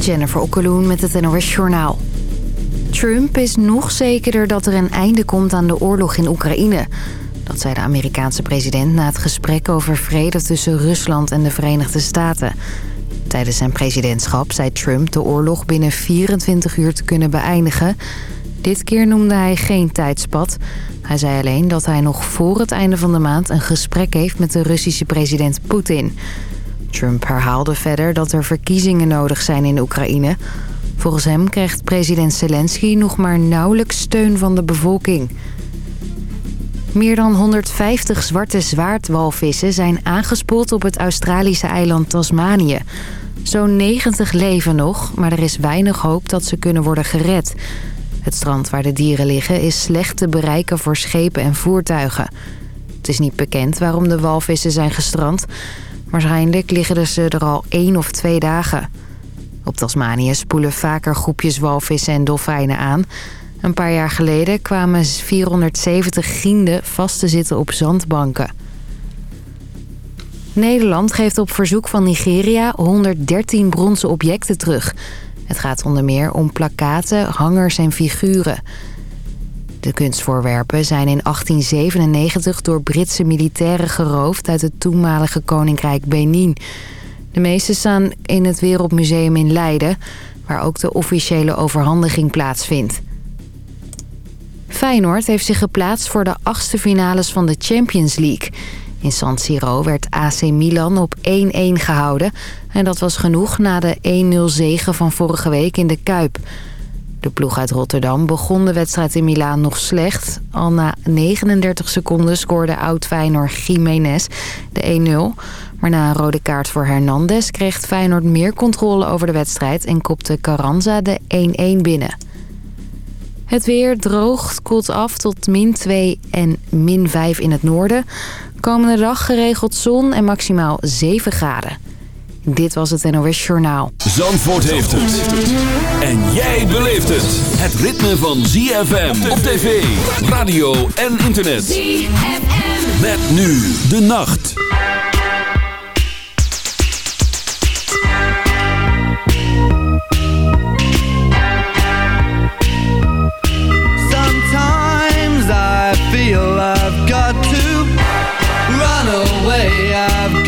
Jennifer Okkeloen met het NOS Journaal. Trump is nog zekerder dat er een einde komt aan de oorlog in Oekraïne. Dat zei de Amerikaanse president na het gesprek over vrede tussen Rusland en de Verenigde Staten. Tijdens zijn presidentschap zei Trump de oorlog binnen 24 uur te kunnen beëindigen. Dit keer noemde hij geen tijdspad. Hij zei alleen dat hij nog voor het einde van de maand een gesprek heeft met de Russische president Poetin. Trump herhaalde verder dat er verkiezingen nodig zijn in Oekraïne. Volgens hem krijgt president Zelensky nog maar nauwelijks steun van de bevolking. Meer dan 150 zwarte zwaardwalvissen zijn aangespoeld op het Australische eiland Tasmanië. Zo'n 90 leven nog, maar er is weinig hoop dat ze kunnen worden gered. Het strand waar de dieren liggen is slecht te bereiken voor schepen en voertuigen. Het is niet bekend waarom de walvissen zijn gestrand. Waarschijnlijk liggen ze er al één of twee dagen. Op Tasmanië spoelen vaker groepjes walvissen en dolfijnen aan. Een paar jaar geleden kwamen 470 gienden vast te zitten op zandbanken. Nederland geeft op verzoek van Nigeria 113 bronzen objecten terug. Het gaat onder meer om plakaten, hangers en figuren. De kunstvoorwerpen zijn in 1897 door Britse militairen geroofd... uit het toenmalige koninkrijk Benin. De meeste staan in het Wereldmuseum in Leiden... waar ook de officiële overhandiging plaatsvindt. Feyenoord heeft zich geplaatst voor de achtste finales van de Champions League. In San Siro werd AC Milan op 1-1 gehouden. En dat was genoeg na de 1-0 zege van vorige week in de Kuip. De ploeg uit Rotterdam begon de wedstrijd in Milaan nog slecht. Al na 39 seconden scoorde oud-Feyenoord Jiménez de 1-0. Maar na een rode kaart voor Hernandez kreeg Feyenoord meer controle over de wedstrijd... en kopte Carranza de 1-1 binnen. Het weer droogt, koelt af tot min 2 en min 5 in het noorden. Komende dag geregeld zon en maximaal 7 graden. Dit was het NOS Journaal. Zandvoort heeft het. En jij beleeft het. Het ritme van ZFM op tv, radio en internet. ZFM. Met nu de nacht. Sometimes I feel I've got to run away. I've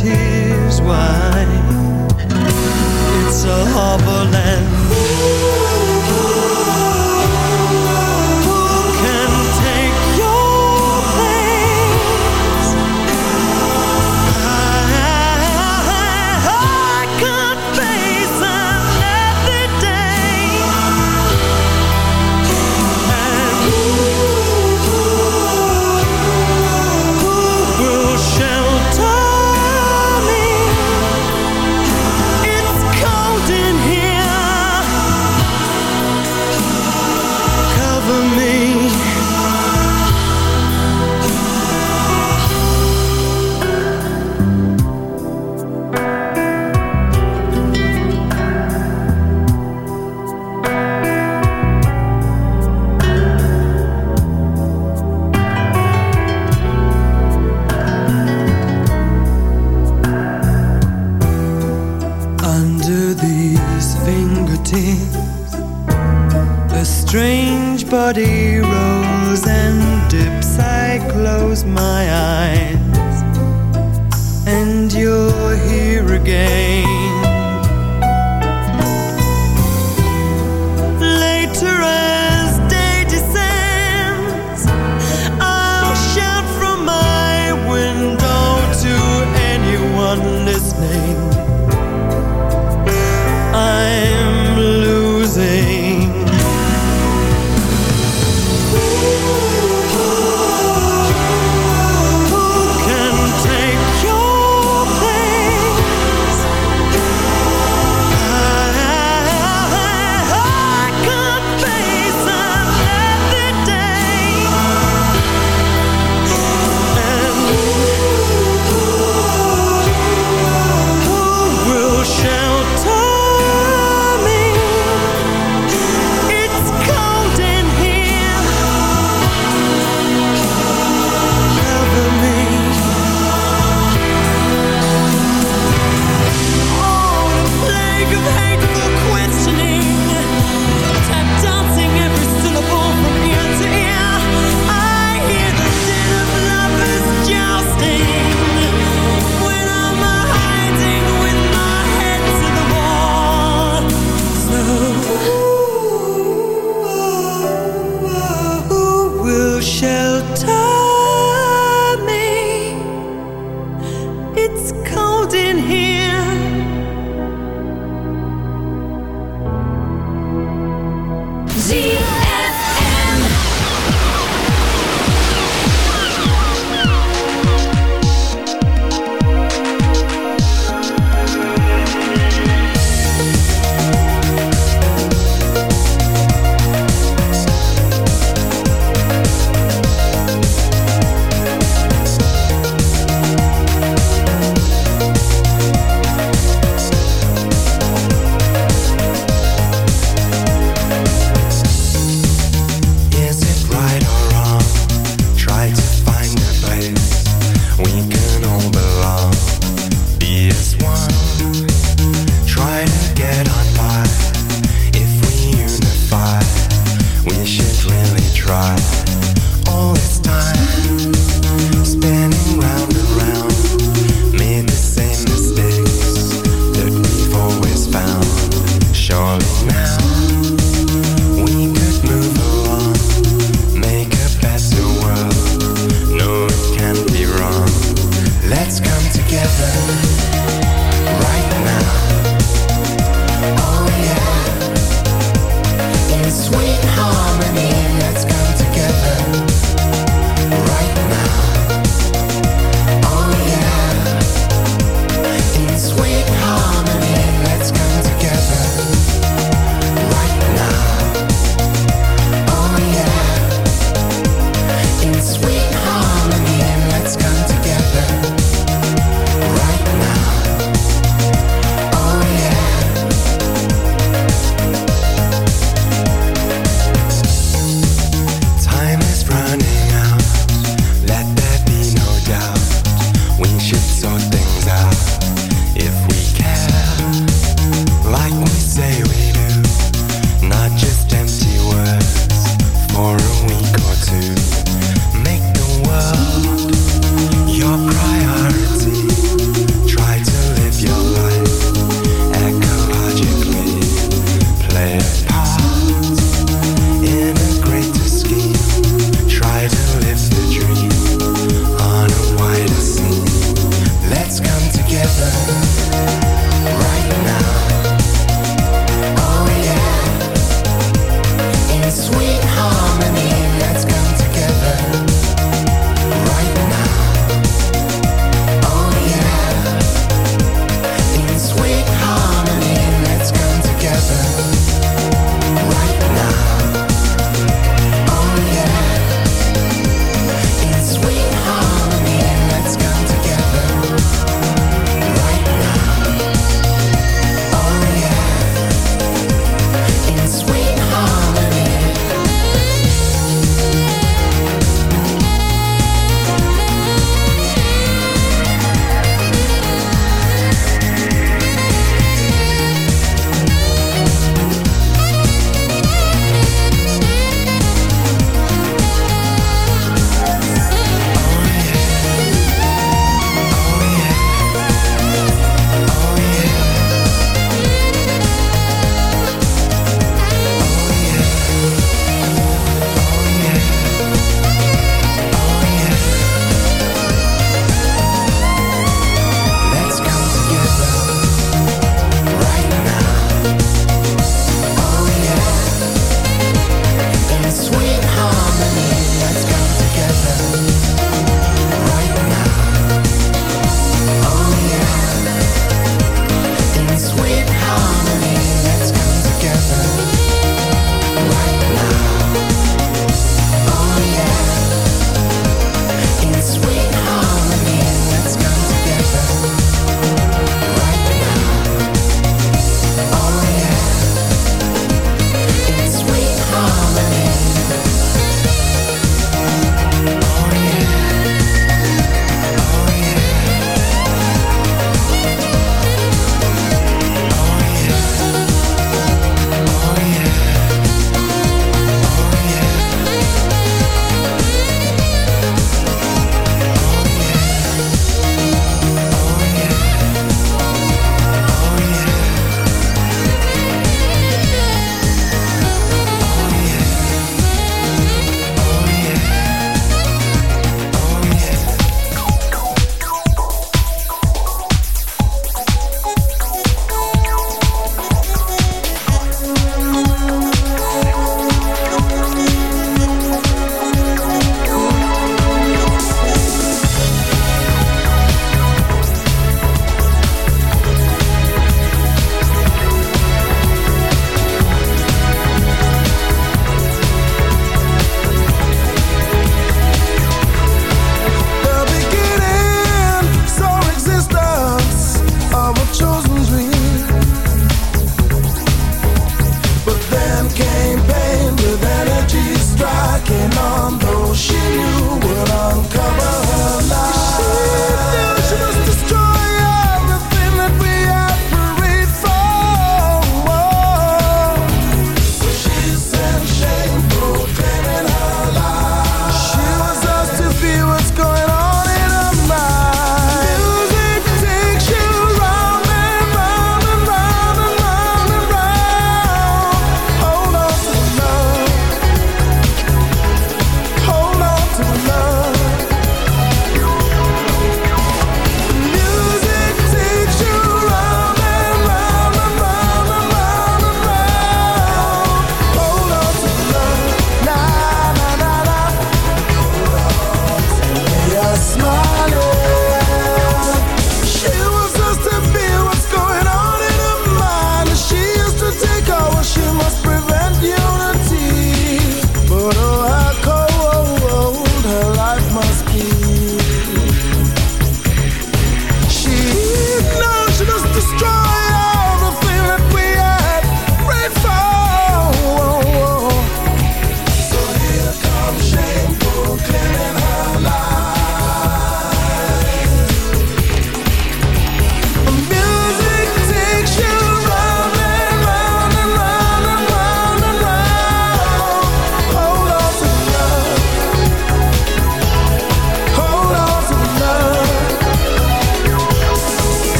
tears wide. It's a harbor land. Body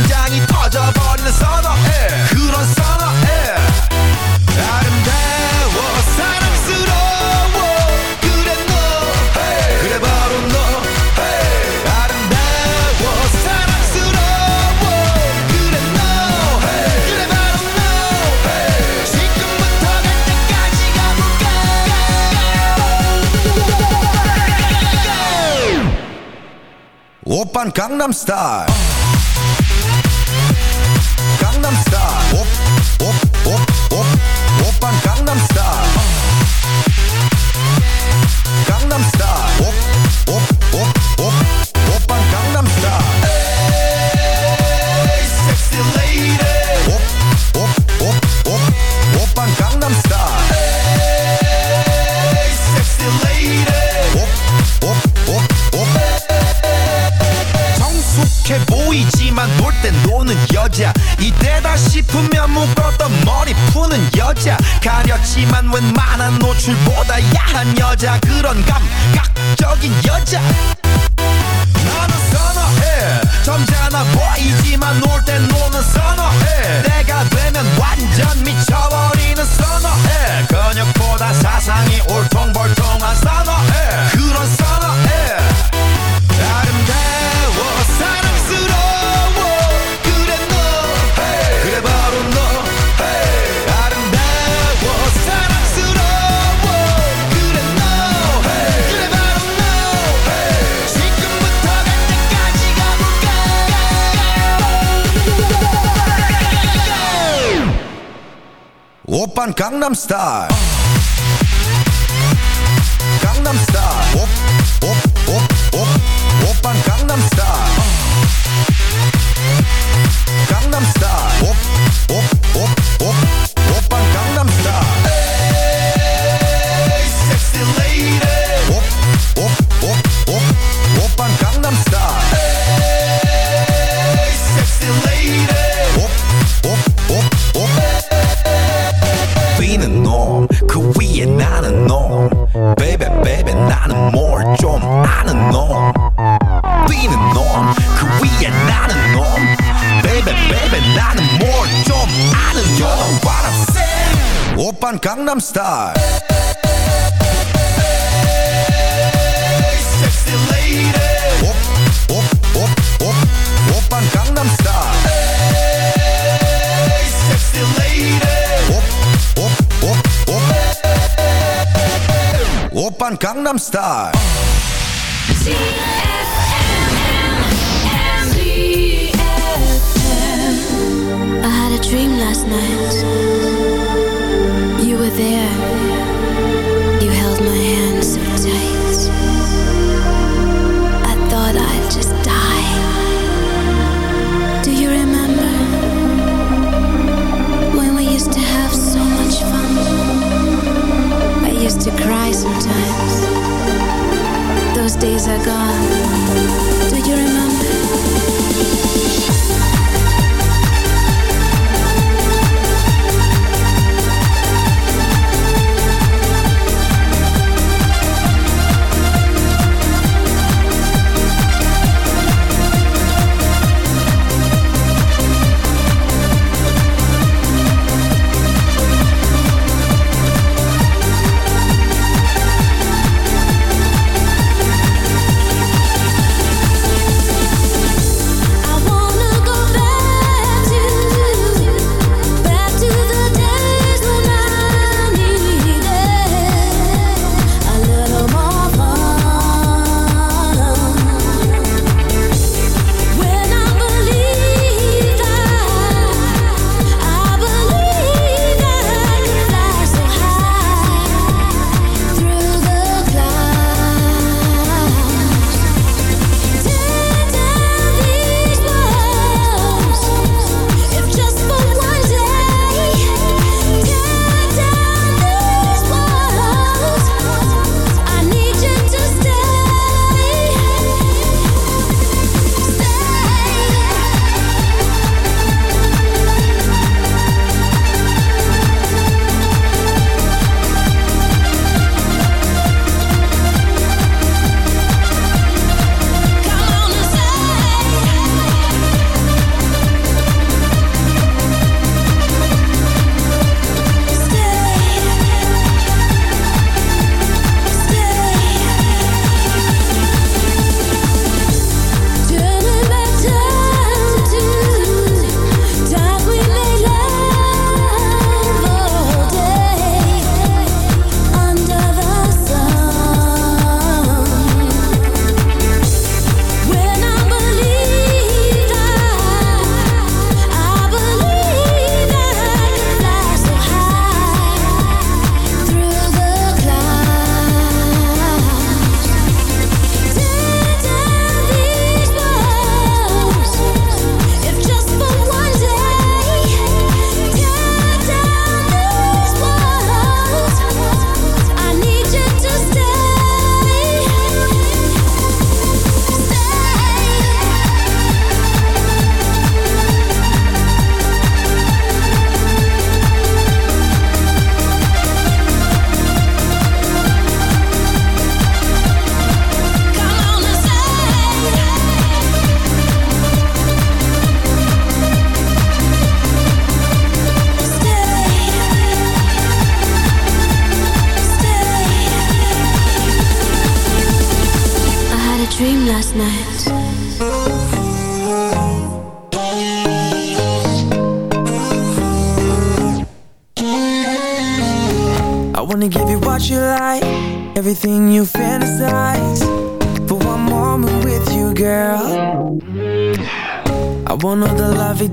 심장이 터져버리는 선어해. 그런 선어해. 아름다워 사랑스러워. 그래 너 그래 바로 너 아름다워 사랑스러워. 그래 너 그래 바로 너 지금부터 갈 때까지 가볼까? 오빤 강남스타일. Gangnam Style. Gangnam Style. I had a dream last night.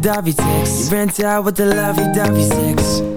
Lovey-dovey rent out with the lovey-dovey sex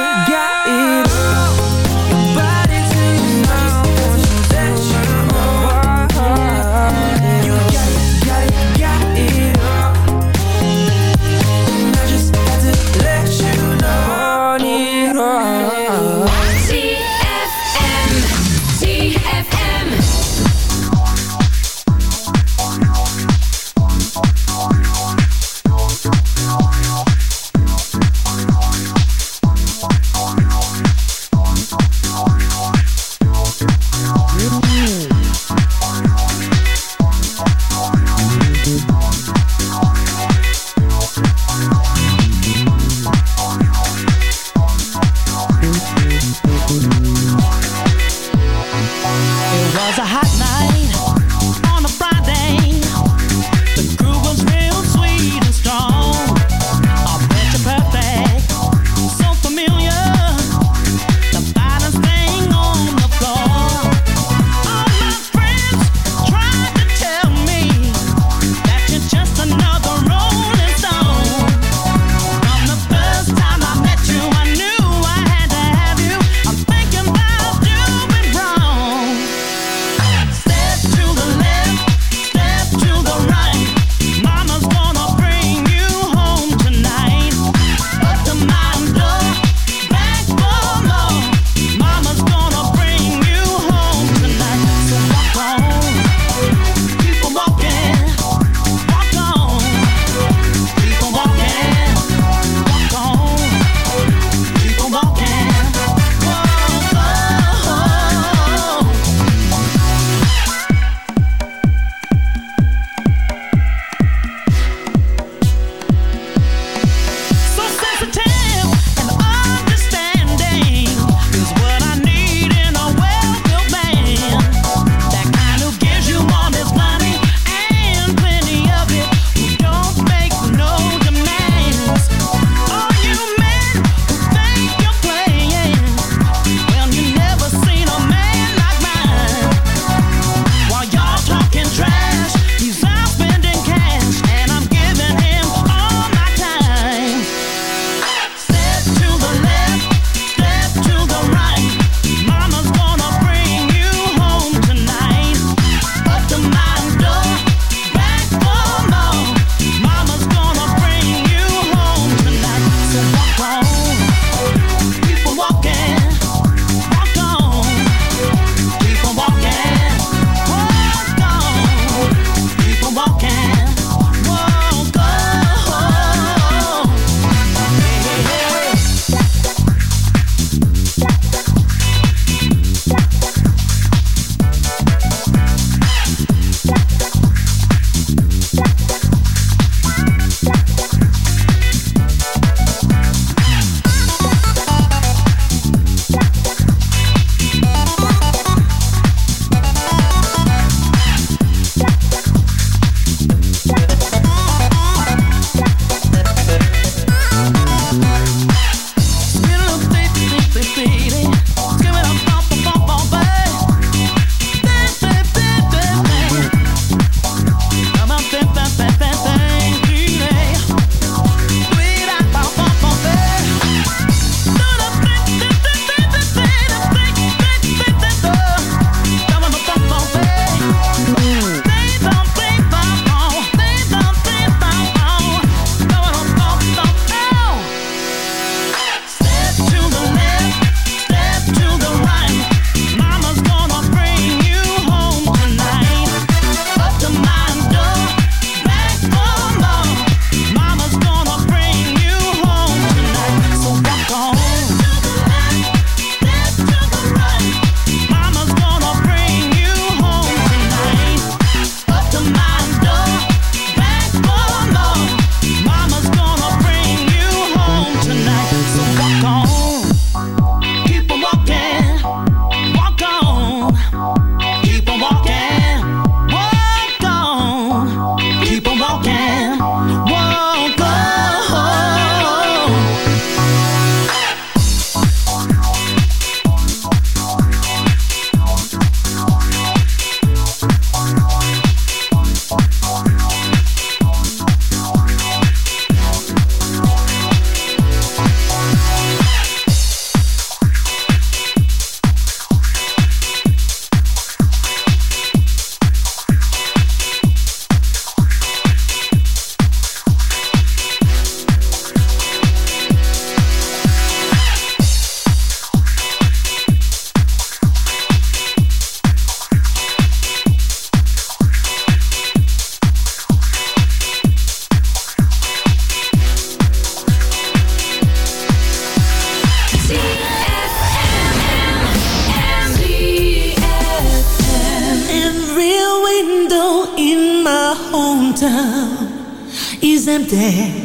day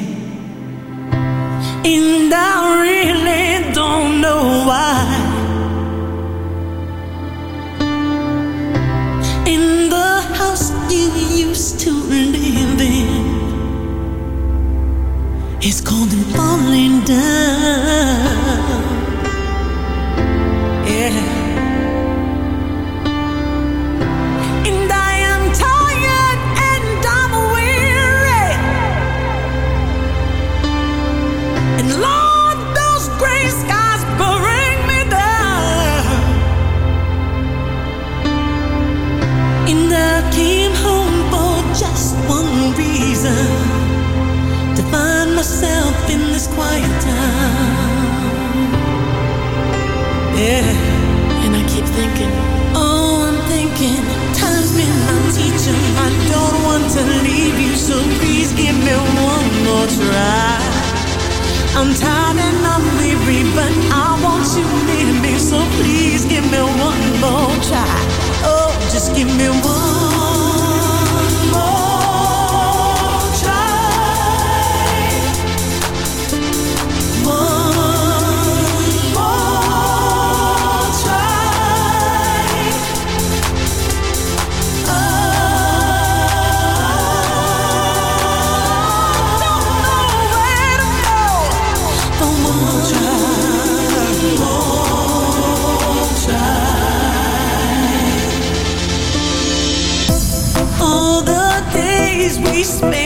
we